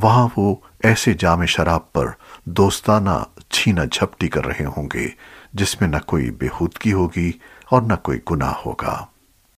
وہاں وہ ایسے جام شراب پر دوستانہ چھینا جھپٹی کر رہے ہوں گے جس میں نہ کوئی بےہودگی ہوگی اور نہ کوئی گناہ ہوگا۔